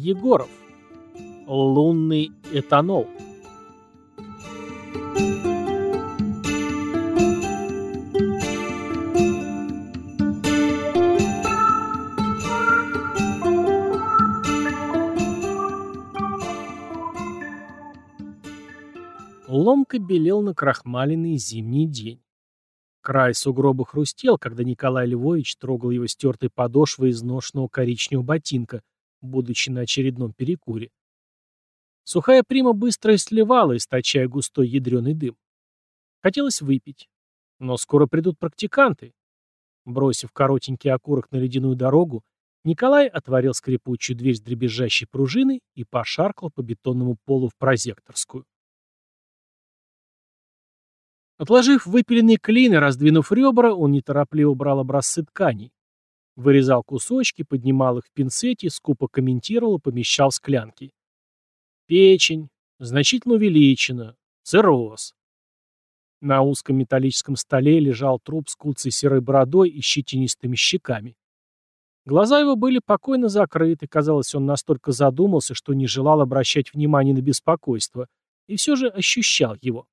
Егоров. Лунный этанол. Ломко белел на крахмаленный зимний день. Край сугроба хрустел, когда Николай Львович трогал его стертой подошвой изношенного коричневого ботинка, будучи на очередном перекуре. Сухая прима быстро сливала, источая густой ядреный дым. Хотелось выпить. Но скоро придут практиканты. Бросив коротенький окурок на ледяную дорогу, Николай отворил скрипучую дверь с дребезжащей пружиной и пошаркал по бетонному полу в прозекторскую. Отложив выпиленные клины, раздвинув ребра, он неторопливо брал образцы тканей. Вырезал кусочки, поднимал их в пинцете, скупо комментировал и помещал в склянки. Печень, значительно увеличена, цирроз. На узком металлическом столе лежал труп с куцей серой бородой и щетинистыми щеками. Глаза его были покойно закрыты, казалось, он настолько задумался, что не желал обращать внимание на беспокойство, и все же ощущал его.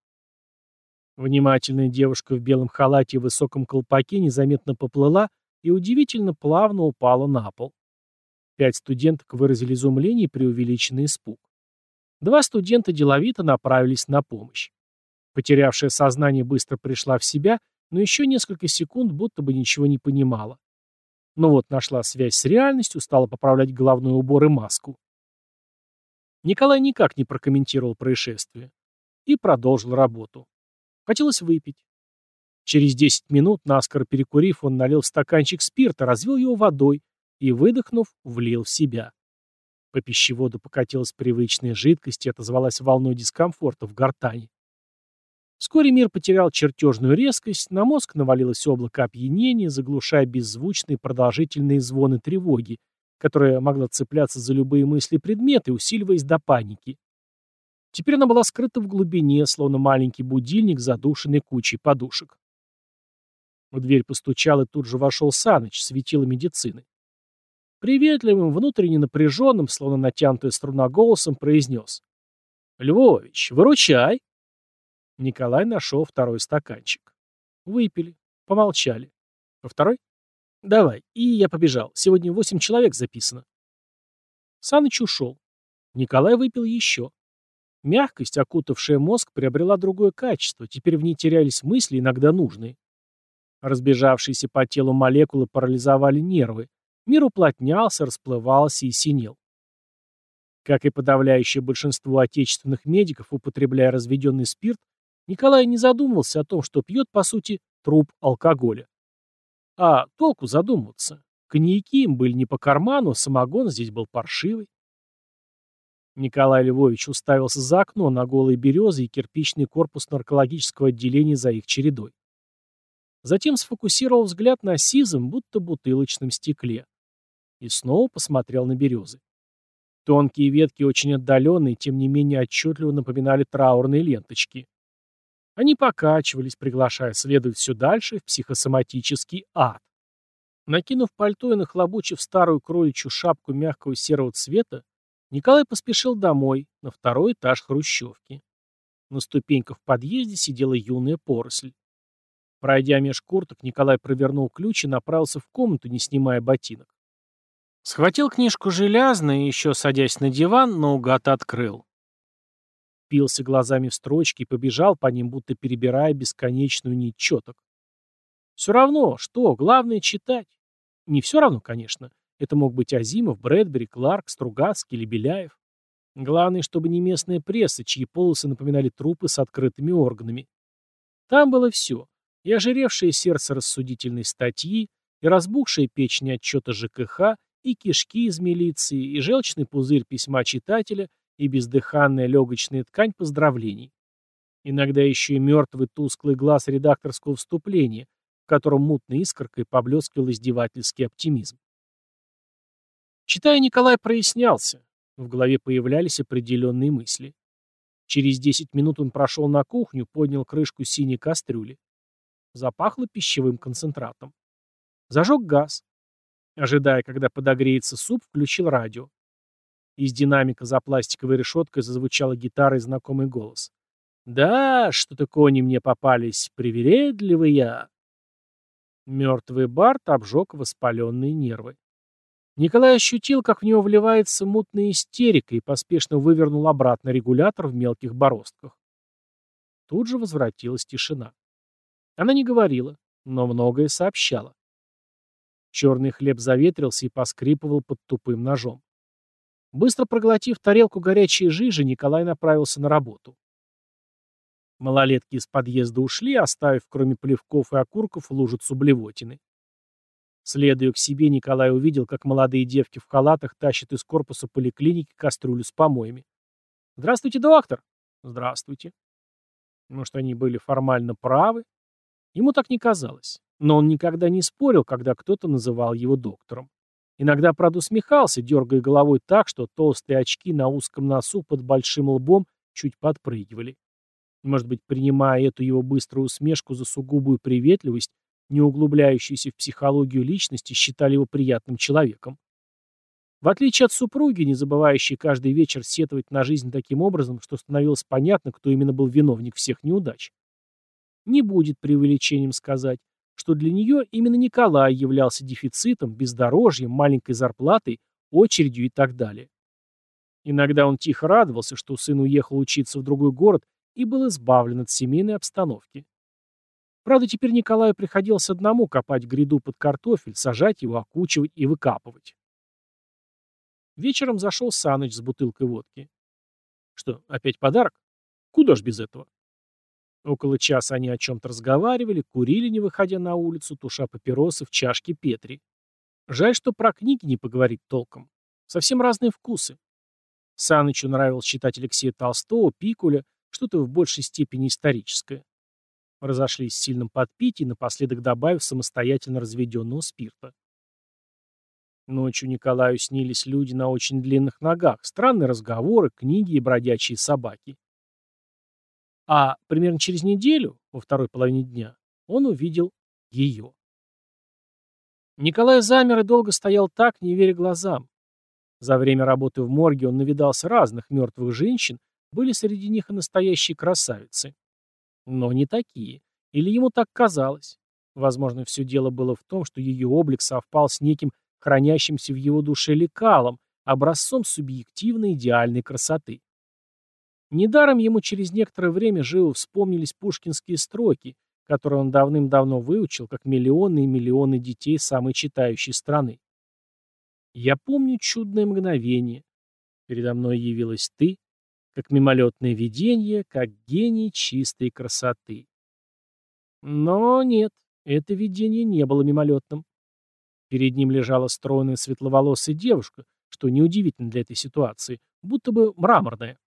Внимательная девушка в белом халате и высоком колпаке незаметно поплыла и удивительно плавно упала на пол. Пять студенток выразили изумление и преувеличенный испуг. Два студента деловито направились на помощь. Потерявшая сознание быстро пришла в себя, но еще несколько секунд будто бы ничего не понимала. Но вот нашла связь с реальностью, стала поправлять головной убор и маску. Николай никак не прокомментировал происшествие и продолжил работу. Хотелось выпить. Через 10 минут, наскоро перекурив, он налил в стаканчик спирта, развел его водой и, выдохнув, влил в себя. По пищеводу покатилась привычная жидкость и отозвалась волной дискомфорта в гортани. Вскоре мир потерял чертежную резкость, на мозг навалилось облако опьянения, заглушая беззвучные продолжительные звоны тревоги, которая могла цепляться за любые мысли предметы, усиливаясь до паники. Теперь она была скрыта в глубине, словно маленький будильник, задушенный кучей подушек. В дверь постучал и тут же вошел Саныч, светило медицины. Приветливым, внутренне напряженным, словно натянутая струна голосом, произнес. «Львович, выручай!» Николай нашел второй стаканчик. Выпили, помолчали. Во второй? «Давай». И я побежал. Сегодня восемь человек записано. Саныч ушел. Николай выпил еще. Мягкость, окутавшая мозг, приобрела другое качество, теперь в ней терялись мысли, иногда нужные. Разбежавшиеся по телу молекулы парализовали нервы. Мир уплотнялся, расплывался и синел. Как и подавляющее большинство отечественных медиков, употребляя разведенный спирт, Николай не задумывался о том, что пьет, по сути, труп алкоголя. А толку задумываться. Коньяки им были не по карману, самогон здесь был паршивый. Николай Львович уставился за окно на голые березы и кирпичный корпус наркологического отделения за их чередой. Затем сфокусировал взгляд на сизом, будто бутылочном стекле. И снова посмотрел на березы. Тонкие ветки, очень отдаленные, тем не менее отчетливо напоминали траурные ленточки. Они покачивались, приглашая следовать все дальше в психосоматический ад. Накинув пальто и нахлобучив старую кроличью шапку мягкого серого цвета, Николай поспешил домой, на второй этаж хрущевки. На ступеньках в подъезде сидела юная поросль. Пройдя меж курток, Николай провернул ключ и направился в комнату, не снимая ботинок. Схватил книжку железно и, еще садясь на диван, наугад открыл. Пился глазами в строчки и побежал по ним, будто перебирая бесконечную нить четок. Все равно, что, главное читать. Не все равно, конечно. Это мог быть Азимов, Брэдбери, Кларк, Стругацкий или Беляев. Главное, чтобы не местная пресса, чьи полосы напоминали трупы с открытыми органами. Там было все. И ожиревшее сердце рассудительной статьи, и разбухшая печень отчета ЖКХ, и кишки из милиции, и желчный пузырь письма читателя, и бездыханная легочная ткань поздравлений. Иногда еще и мертвый тусклый глаз редакторского вступления, в котором мутной искоркой поблескивал издевательский оптимизм. Читая, Николай прояснялся. В голове появлялись определенные мысли. Через десять минут он прошел на кухню, поднял крышку синей кастрюли. Запахло пищевым концентратом. Зажег газ. Ожидая, когда подогреется суп, включил радио. Из динамика за пластиковой решеткой зазвучала гитара и знакомый голос. «Да, что-то кони мне попались, привередливые!» Мертвый Барт обжег воспаленные нервы. Николай ощутил, как в него вливается мутная истерика и поспешно вывернул обратно регулятор в мелких бороздках. Тут же возвратилась тишина. Она не говорила, но многое сообщала. Черный хлеб заветрился и поскрипывал под тупым ножом. Быстро проглотив тарелку горячей жижи, Николай направился на работу. Малолетки из подъезда ушли, оставив, кроме плевков и окурков, лужицу блевотины. Следуя к себе, Николай увидел, как молодые девки в халатах тащат из корпуса поликлиники кастрюлю с помоями. «Здравствуйте, доктор!» «Здравствуйте!» Может, они были формально правы? Ему так не казалось. Но он никогда не спорил, когда кто-то называл его доктором. Иногда, правда, усмехался, дергая головой так, что толстые очки на узком носу под большим лбом чуть подпрыгивали. Может быть, принимая эту его быструю усмешку за сугубую приветливость, не углубляющуюся в психологию личности, считали его приятным человеком. В отличие от супруги, не забывающей каждый вечер сетовать на жизнь таким образом, что становилось понятно, кто именно был виновник всех неудач. Не будет преувеличением сказать, что для нее именно Николай являлся дефицитом, бездорожьем, маленькой зарплатой, очередью и так далее. Иногда он тихо радовался, что сын уехал учиться в другой город и был избавлен от семейной обстановки. Правда, теперь Николаю приходилось одному копать гряду под картофель, сажать его, окучивать и выкапывать. Вечером зашел Саныч с бутылкой водки. Что, опять подарок? Куда ж без этого? Около часа они о чем-то разговаривали, курили, не выходя на улицу, туша папиросы в чашке Петри. Жаль, что про книги не поговорить толком. Совсем разные вкусы. Санычу нравилось читать Алексея Толстого, Пикуля, что-то в большей степени историческое. Разошлись с сильным подпитием, напоследок добавив самостоятельно разведенного спирта. Ночью Николаю снились люди на очень длинных ногах, странные разговоры, книги и бродячие собаки. А примерно через неделю, во второй половине дня, он увидел ее. Николай замер и долго стоял так, не веря глазам. За время работы в морге он навидался разных мертвых женщин, были среди них и настоящие красавицы. Но не такие. Или ему так казалось. Возможно, все дело было в том, что ее облик совпал с неким хранящимся в его душе лекалом, образцом субъективной идеальной красоты. Недаром ему через некоторое время живо вспомнились пушкинские строки, которые он давным-давно выучил, как миллионы и миллионы детей самой читающей страны. «Я помню чудное мгновение. Передо мной явилась ты, как мимолетное видение, как гений чистой красоты. Но нет, это видение не было мимолетным. Перед ним лежала стройная светловолосая девушка, что неудивительно для этой ситуации, будто бы мраморная.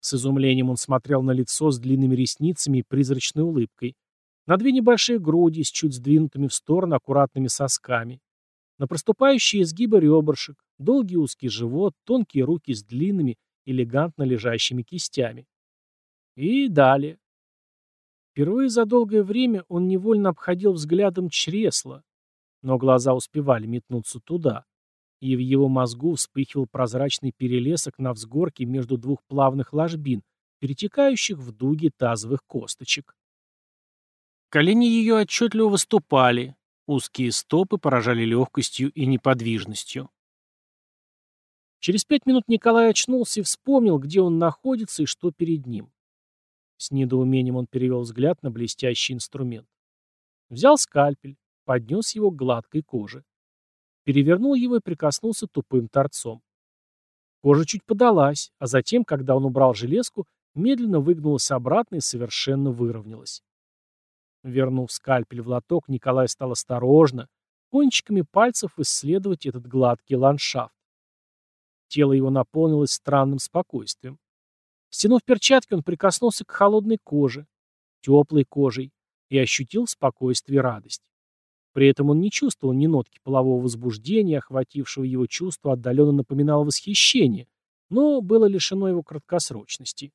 С изумлением он смотрел на лицо с длинными ресницами и призрачной улыбкой, на две небольшие груди с чуть сдвинутыми в сторону аккуратными сосками, на проступающие изгибы ребрышек, долгий узкий живот, тонкие руки с длинными, элегантно лежащими кистями. И далее. Впервые за долгое время он невольно обходил взглядом чресло, но глаза успевали метнуться туда, и в его мозгу вспыхивал прозрачный перелесок на взгорке между двух плавных ложбин, перетекающих в дуги тазовых косточек. Колени ее отчетливо выступали, узкие стопы поражали легкостью и неподвижностью. Через пять минут Николай очнулся и вспомнил, где он находится и что перед ним. С недоумением он перевел взгляд на блестящий инструмент. Взял скальпель, поднес его к гладкой коже. Перевернул его и прикоснулся тупым торцом. Кожа чуть подалась, а затем, когда он убрал железку, медленно выгнулась обратно и совершенно выровнялась. Вернув скальпель в лоток, Николай стал осторожно, кончиками пальцев исследовать этот гладкий ландшафт. Тело его наполнилось странным спокойствием. Стянув перчатки, он прикоснулся к холодной коже, теплой кожей, и ощутил спокойствие и радость. При этом он не чувствовал ни нотки полового возбуждения, охватившего его чувство отдаленно напоминало восхищение, но было лишено его краткосрочности.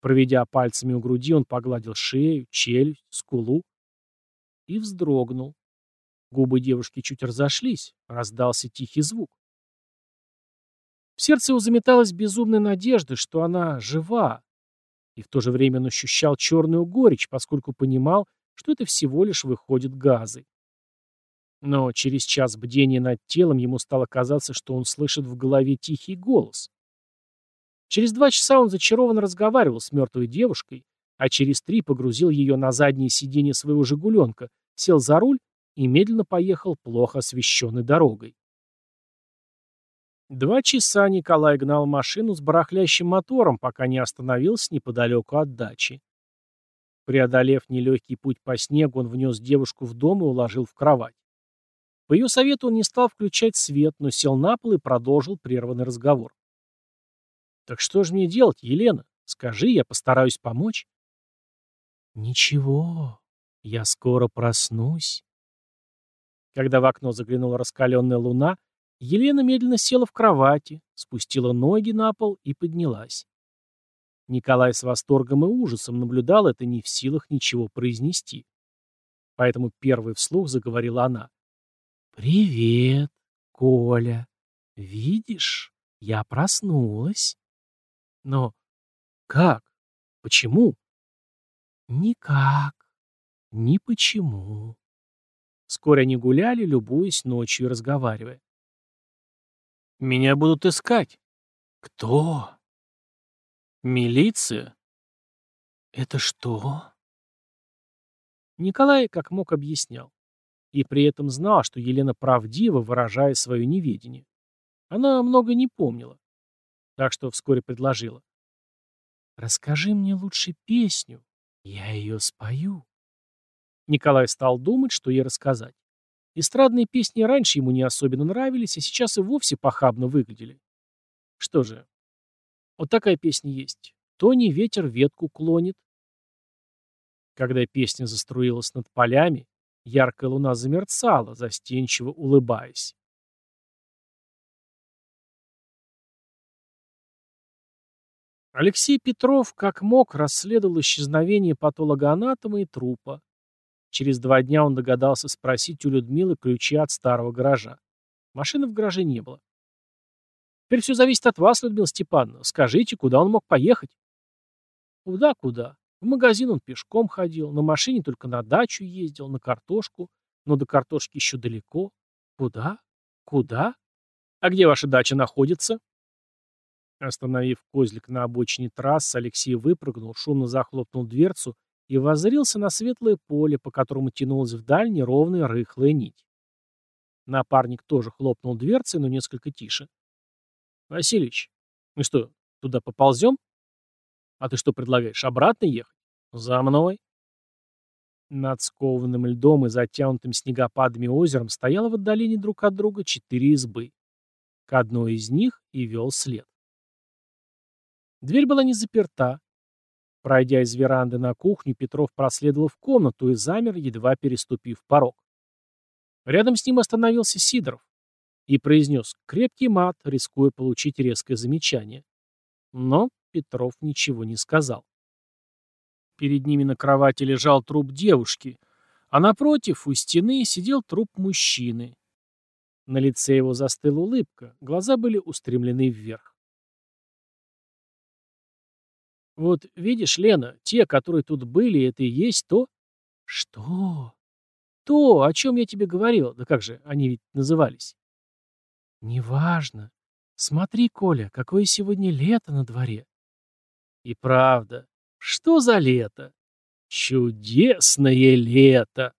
Проведя пальцами у груди, он погладил шею, челюсть, скулу и вздрогнул. Губы девушки чуть разошлись, раздался тихий звук. В сердце его заметалась безумная надежда, что она жива. И в то же время он ощущал черную горечь, поскольку понимал, что это всего лишь выходят газы. Но через час бдения над телом ему стало казаться, что он слышит в голове тихий голос. Через два часа он зачарованно разговаривал с мертвой девушкой, а через три погрузил ее на заднее сиденье своего «Жигуленка», сел за руль и медленно поехал плохо освещенной дорогой. Два часа Николай гнал машину с барахлящим мотором, пока не остановился неподалеку от дачи. Преодолев нелегкий путь по снегу, он внес девушку в дом и уложил в кровать. По ее совету он не стал включать свет, но сел на пол и продолжил прерванный разговор. «Так что же мне делать, Елена? Скажи, я постараюсь помочь». «Ничего, я скоро проснусь». Когда в окно заглянула раскаленная луна, Елена медленно села в кровати, спустила ноги на пол и поднялась. Николай с восторгом и ужасом наблюдал это не в силах ничего произнести. Поэтому первый вслух заговорила она. «Привет, Коля. Видишь, я проснулась». «Но как? Почему?» «Никак. Ни почему». Вскоре они гуляли, любуясь ночью и разговаривая. «Меня будут искать». «Кто?» «Милиция». «Это что?» Николай как мог объяснял. И при этом знал, что Елена правдива, выражая свое неведение. Она много не помнила. Так что вскоре предложила. «Расскажи мне лучше песню, я ее спою». Николай стал думать, что ей рассказать. Эстрадные песни раньше ему не особенно нравились, а сейчас и вовсе похабно выглядели. Что же, вот такая песня есть. Тони ветер ветку клонит. Когда песня заструилась над полями, яркая луна замерцала, застенчиво улыбаясь. Алексей Петров как мог расследовал исчезновение патологоанатома и трупа. Через два дня он догадался спросить у Людмилы ключи от старого гаража. Машины в гараже не было. Теперь все зависит от вас, Людмила Степановна. Скажите, куда он мог поехать? Куда-куда? В магазин он пешком ходил, на машине только на дачу ездил, на картошку. Но до картошки еще далеко. Куда? Куда? А где ваша дача находится? Остановив козлик на обочине трассы, Алексей выпрыгнул, шумно захлопнул дверцу и воззрился на светлое поле, по которому тянулась вдаль неровная рыхлая нить. Напарник тоже хлопнул дверцей, но несколько тише. «Васильич, мы что, туда поползем? А ты что предлагаешь, обратно ехать? За мной?» Над скованным льдом и затянутым снегопадами озером стояло в отдалении друг от друга четыре избы. К одной из них и вел след. Дверь была не заперта. Пройдя из веранды на кухню, Петров проследовал в комнату и замер, едва переступив порог. Рядом с ним остановился Сидоров и произнес крепкий мат, рискуя получить резкое замечание. Но Петров ничего не сказал. Перед ними на кровати лежал труп девушки, а напротив, у стены, сидел труп мужчины. На лице его застыла улыбка, глаза были устремлены вверх. Вот видишь, Лена, те, которые тут были, это и есть то... Что? То, о чем я тебе говорил. Да как же, они ведь назывались. Неважно. Смотри, Коля, какое сегодня лето на дворе. И правда, что за лето? Чудесное лето!